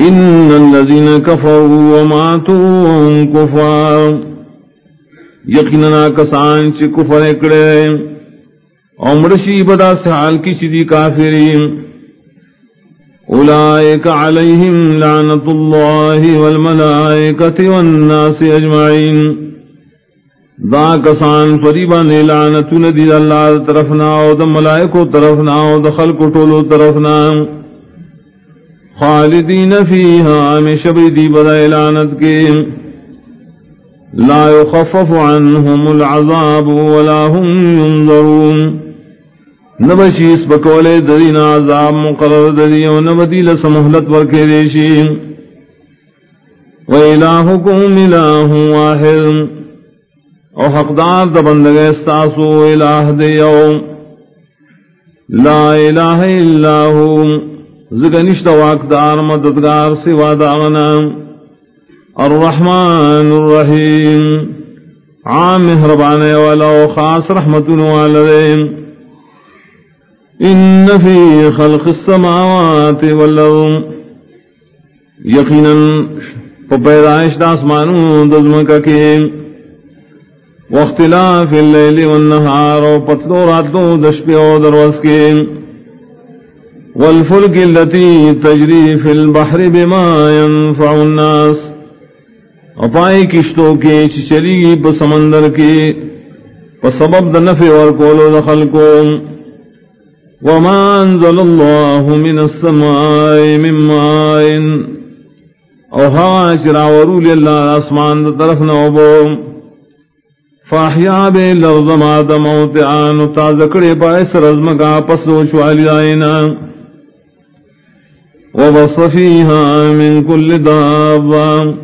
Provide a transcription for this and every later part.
ان الذين كفروا وماتوا وهم كفار یقیننا کسان چ کفر کڑے عمرشی بدا سحال کی سیدھی کافرین. اولئک علیہم لعنت اللہ والملائکۃ والناس اجمعین. دا کسان فریبان لعنت ندی اللہ طرفنا او د ملائکو طرفنا او د خلق ټولو طرفنا خالدین فیہا ہمیشہ بھی دی بدا اعلانت کے۔ لا يخفف عنهم العذاب ولا هم ينظرون نبشی اس بکولے درین عذاب مقرر دری و نبدی لسمحلت ورکے دیشی۔ وَإِلَاهُكُمْ إِلَاهٌ وَاحِدٌ۔ او حقدار دبندگ استاسو الہ دیو لا الہ الا ہوں زگنشت واقدار مددگار سوا داغنا الرحمن الرحیم. عام مہربان والا و خاص رحمت والدین ان فی خلق السماوات والارض. یقینا پیدائش داسمانوں دزمکا کے واختلاف اللیل والنہار و پتلو راتوں دشپی و دروز کے والفلك التي تجري في البحر بما ينفع الناس. اپائے کشتوں کے چلی بسمندر کے سبب دنف اور کولو دخل کو. وما انزل الله من السماء من ماء. او ہوا چراورو للہ اسمان طرف نوبو فاحیا بے لرض ما دموت آن تازکڑے پائس رزمگا پسوچ والی آئینا. وبص فيها من كل دابة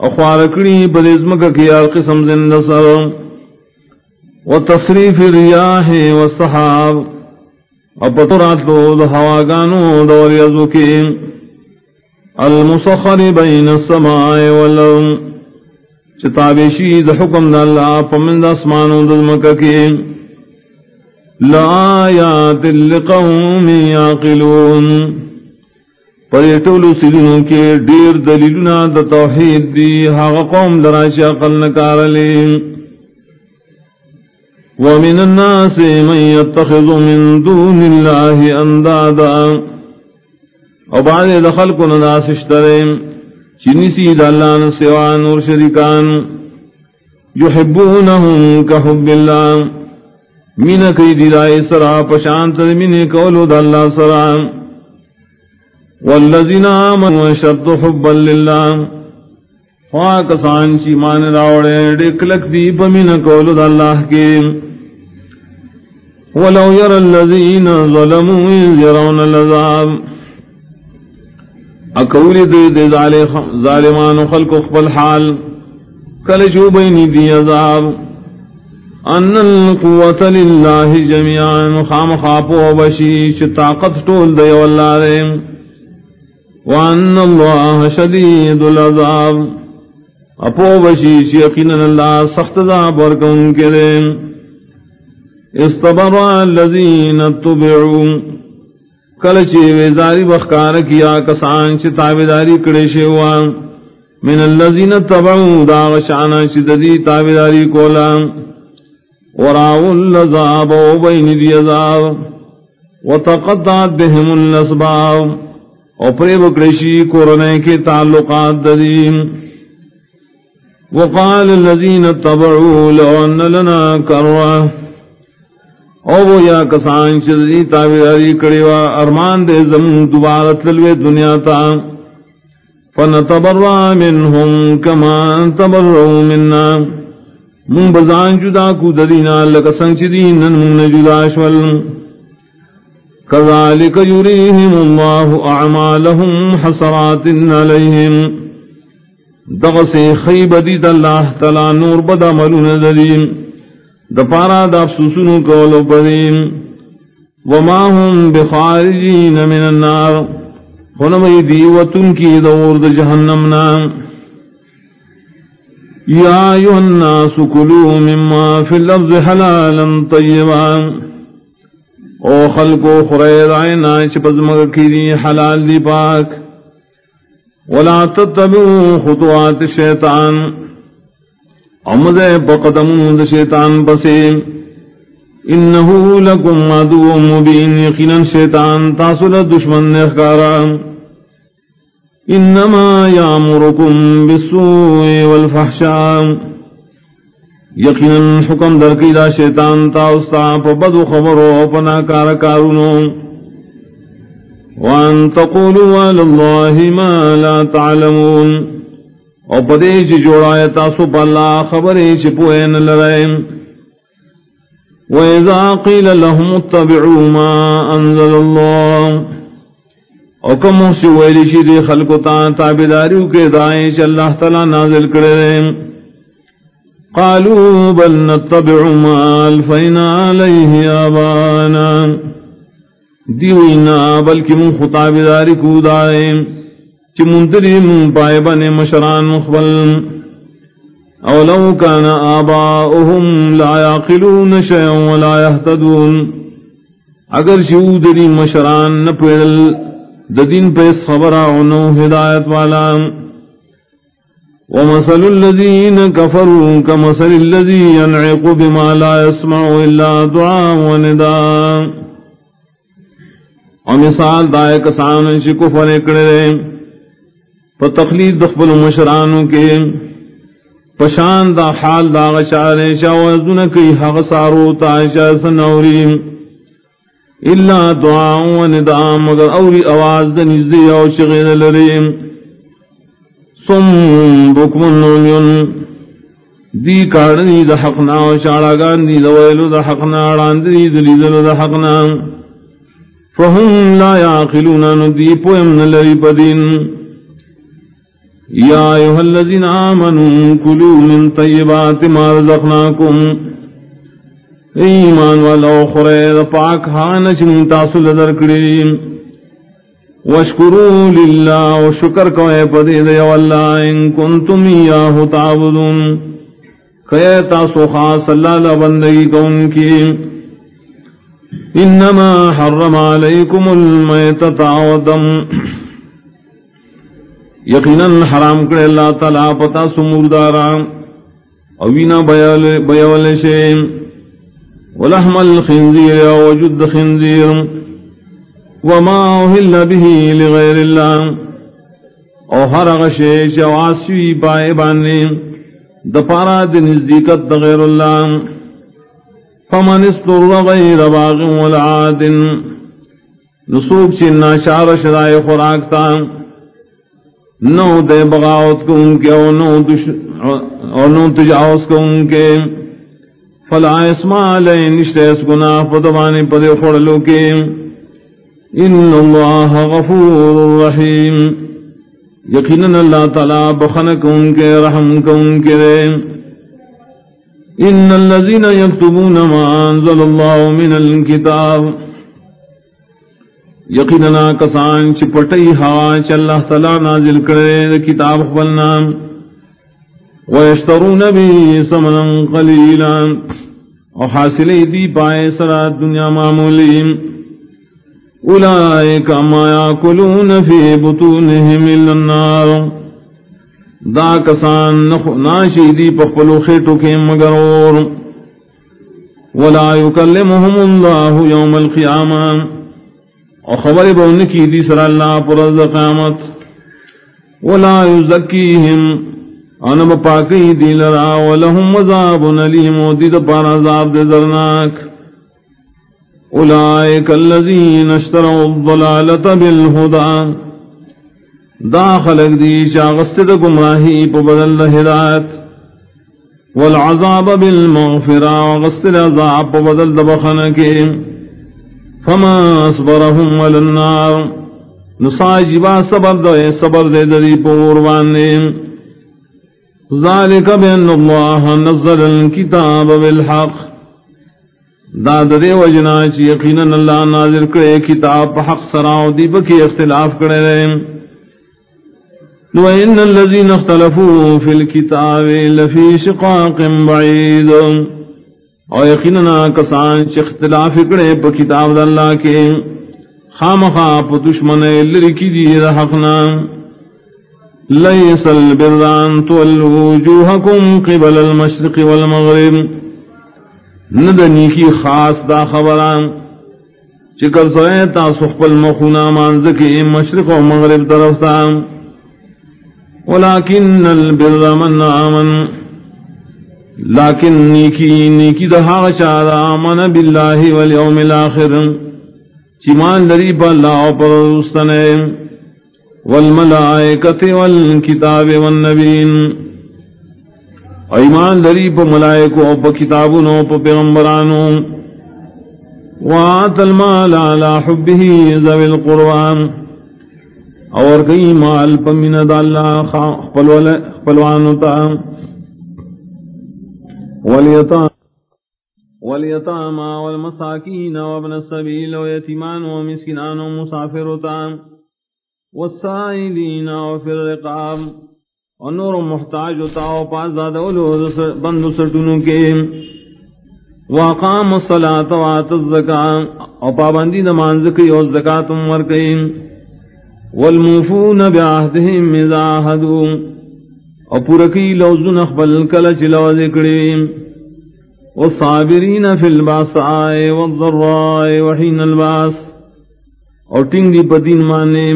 أخوار كري بلزمك كي القسم زند سر. وتصريف الرياح والصحاب أبطرات له دهواغانو دور يزوكي المسخر بين السماء والأرض چتابشی د حکم د الله پمن د اسمانو د مکه لا آیات لقوم یعقلون پر ټولو سیدونو کې ډیر دلیلونه د توحید دی هغه قوم لراشي عقل نکارلې ومن الناس من يتخذ من دون الله اندادا. او بعد دخل کو ناس اشتریم چنی سید اللہ نے سوا نور شریکان. یحبونهم کحب اللہ من کئی دیدائی سرا پشانت من کولو دا اللہ سرام والذین آمنوا شد حبا للہ۔ خواہ کسان چی مان راوڑے ڈکلک دی پمین کولد اللہ کے۔ ولو یر الذین ظلموا اذ یرون العذاب۔ اکولی دی دی ظالمان خلق اخبر حال۔ کل جو بینی دی عذاب۔ ان القوة للہ جميعا خام خاپو بشی طاقت ٹول دی واللہ ریم وان اللہ شدید العذاب. اپو بشیش یقینا اللہ سخت عذاب ورکن کے کرے. استبرع الذین اتبعوا کلچے ویزاری بخکار کیا کسان چی تابداری کڑے شیوا. من الذین اتبعوا داغشانا چی ددی تابداری کولا. وراؤ العذاب و بین دی عذاب. وتقطعت بهم الاسباب. او پرے بکڑشی کورنے کے تعلقات ددیم وقال الذين اتبعوا لو ان لنا کروا او وہ یا کسان چیزی تابعاری کڑیوا ارمان دے زمون دوبارہ تلوے دنیا تا فنتبرع منهم كما تبرعوا منا. من بزان جدا کو ددینا لکسن چیدین من جدا شول. كذلك يريهم الله أعمالهم حسرات عليهم. دغسي خيب ديد الله تلا نور بدا ملون ذريم دپارا دا سسنو کولو پدیم وما هم بخارجين من النار. خنمی دیوتن کی دور دا جہنم نام. یا ایوہ الناس کلو مما فی اللفظ حلالا طیبان او خلقو خرید آئینا چپز مگا کی دی حلال دی پاک. ولا تتبعوا خطوات الشیطان امد بقدم دا شیطان بسے انہو لکم عدو مبین. یقینا شیطان تاسل دشمن نخکارا انما یامرکم بالسوء والفحشاء. یقینا حکم درکی دا شیطان تا استا پا بدو خبرو پنا کار کارونو. وان تقولوا على ما لا تعلمون. او پدے چی جوڑا تاسو پا اللہ خبرے چی پوین لرائم وَإِذَا قِيلَ لَهُمُ اتَّبِعُوا مَا أَنزَلَ اللَّهُ. او کم سی ویلی شی دی خلقو تا تابداریو کے دائیں چا اللہ تعالی نازل کرے قالوا بل نتبع ما الفينا عليه آبانا. دیوینا بلکہ من خطاب داری کو چی منتری من پائے بنے مشران مخبل. او لو كان آباؤهم لا يعقلون شيئا ولا يهتدون اگر شیو دری مشران نپیدل ددین پہ صبرا ہدایت والا. ومثل الذين كفروا كمثل الذي ينعق بما لا يسمع إلا دعاء ونداء. ومثال دائے کسان شکو فرکڑے رہے فتخلید دخبل مشرانوں کے پشان دا حال دا غشارے شاوزن کی حق سارو تائشا سنوریم الا دعاء ونداء، مگر اوری آواز دنیزدی او شغیر لریم سم بکم دی کارنی دا حقنا و شارا گاندی دا ویلو دا حقنا راندی دلی دلو دا حقنا فهم لا یاقلونا ندی پویم نلری پدین. یا ایوہ الذین آمنوا کلو من طیبات ما رزقناکم. ایمان والا خرید پاک حانچ من تاصل در وشکرو للہ و شکر کوئے پدی دے واللہ ان کنتم یاہو تعبدون۔ کہتا سو خاص اللہ لبندگی کون کی۔ انما حرم علیکم المیتت آودم یقینا حرام کرے اللہ تعالیٰ پتا سمردارا اوینا بیول شیم ولحم الخنزیر وجد خنزیر۔ وما أهل به لغير الله. او هر غشي شواسوي پائے باندې، د پارا د نزدېکت د غیر الله. فمن استر غیر باغ ولا عاد. نسوک چې ناشار شرای خوراک تا، نو دے بغاوت کو ان کے او نو دش، او نو تجاوز کو ان کے فلا اسما علی نشتے اس گناہ پدوانے پدے خوڑلو کے ان اللہ غفور رحیم یقینا اللہ تعالی بخنک ان کے رحم کو ان کے ان الذين يكتبون ما انزل الله من الكتاب. یقینا کسان چ پٹئی ہوا چ اللہ تعالی نازل کرے کتاب خپلنا ويشترون به ثمنا قليلا. او حاصل دی پائے سرا دنیا معمولی. اولئک ما یاکلون فی بطونہم النار. دا کسان ناشی دی پخپلو خیٹو کے مگر اور. ولا یکلمہم اللہ یوم القیامہ. اور خبر بون کی دی سر اللہ پر قیامت. ولا یزکیہم. انم پاکی دی لرا ولہم عذاب نلیم. و دی پارا عذاب دے ذرناک اولئك الذين اشتروا الضلالة بالهدى داخل دی شاغست دا گمراہی پا بدل ہدایت، والعذاب بالمغفرہ وغست العذاب پا بدل دا بخنکے فما اصبرهم وللنار نصاجبا صبر دے صبر دے دری پور پوروانے ذالک بین اللہ نزل الكتاب بالحق۔ داد دے وجنا چی یقینا اللہ نازل کرے کتاب حق سراؤ دی بکی اختلاف کرے رہے وَإِنَّ الَّذِينَ اخْتَلَفُوا فِي الْكِتَابِ لَفِي شِقَاقٍ بَعِيدٍ. اور یقینا کسان چی اختلاف کرے پا کتاب دا اللہ کے خام خواب دشمن لرکی دی دا حقنا ليس البر أن تولوا وجوهكم قبل المشرق والمغرب. ندنی کی خاص دا خبران. چکر سوئے تا سخپ المخونا مانزکی مشرق و مغرب طرف تا ولیکن البر من آمن. لیکن نیکی نیکی دا حاغ آمن باللہ والیوم الاخر. چیمان لری پا اللہ پر رستنے. والملائکت والکتاب والنبین ایمان لری پا ملائکو پا کتابنو پا پیغمبرانو وآت المال على حبه ذوی القرآن. اور کئی مال پا مند اللہ خپلوانو تا. والیتاما والمساکین وابن السبیل ویتیمان ومسکنان ومسافرتان والسائلین وفی الرقاب. ونور محتاج تاو پاس زادولو بند سٹنو کے۔ وقام الصلاة وات الزکاة۔ او پابندی نمانز کی او زکاة مر کئی والموفون بعہدهم مزاہدو او پورکی لوزن اخبل کلچ لو ذکری۔ والصابرین فی الباساء والضراء وحین الباس۔ او ٹنگ دی پدین مانے۔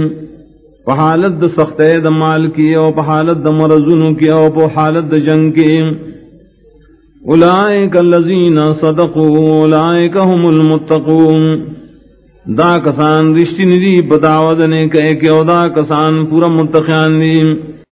پہالت د سخت د مال کی او پہالت د مرزن کی او پہالت د جنگ کی۔ اولائک الذین صدقوا اولائک هم المتقون۔ دا کسان رشتی ندی بداود نے کہے کہ او دا کسان پورا متقیان دی۔